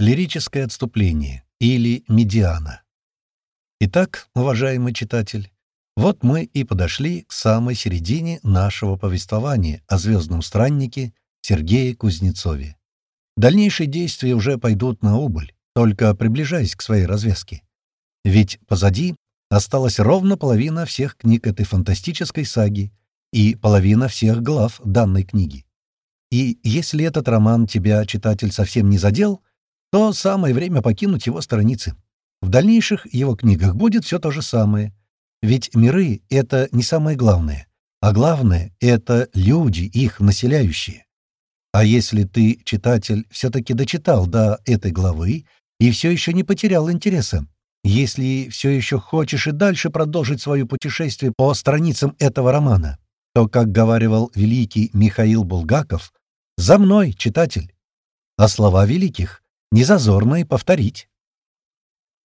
Лирическое отступление или медиана. Итак, уважаемый читатель, вот мы и подошли к самой середине нашего повествования о звездном страннике Сергее Кузнецове. Дальнейшие действия уже пойдут на убыль, только приближаясь к своей развязке. Ведь позади осталась ровно половина всех книг этой фантастической саги и половина всех глав данной книги. И если этот роман тебя, читатель, совсем не задел — то самое время покинуть его страницы. В дальнейших его книгах будет все то же самое. Ведь миры — это не самое главное, а главное — это люди, их населяющие. А если ты, читатель, все-таки дочитал до этой главы и все еще не потерял интереса, если все еще хочешь и дальше продолжить свое путешествие по страницам этого романа, то, как говаривал великий Михаил Булгаков, «За мной, читатель!» А слова великих незазорно и повторить.